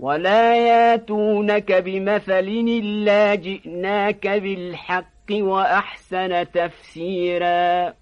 ولا ياتونك بمثل إلا جئناك بالحق وأحسن تفسيراً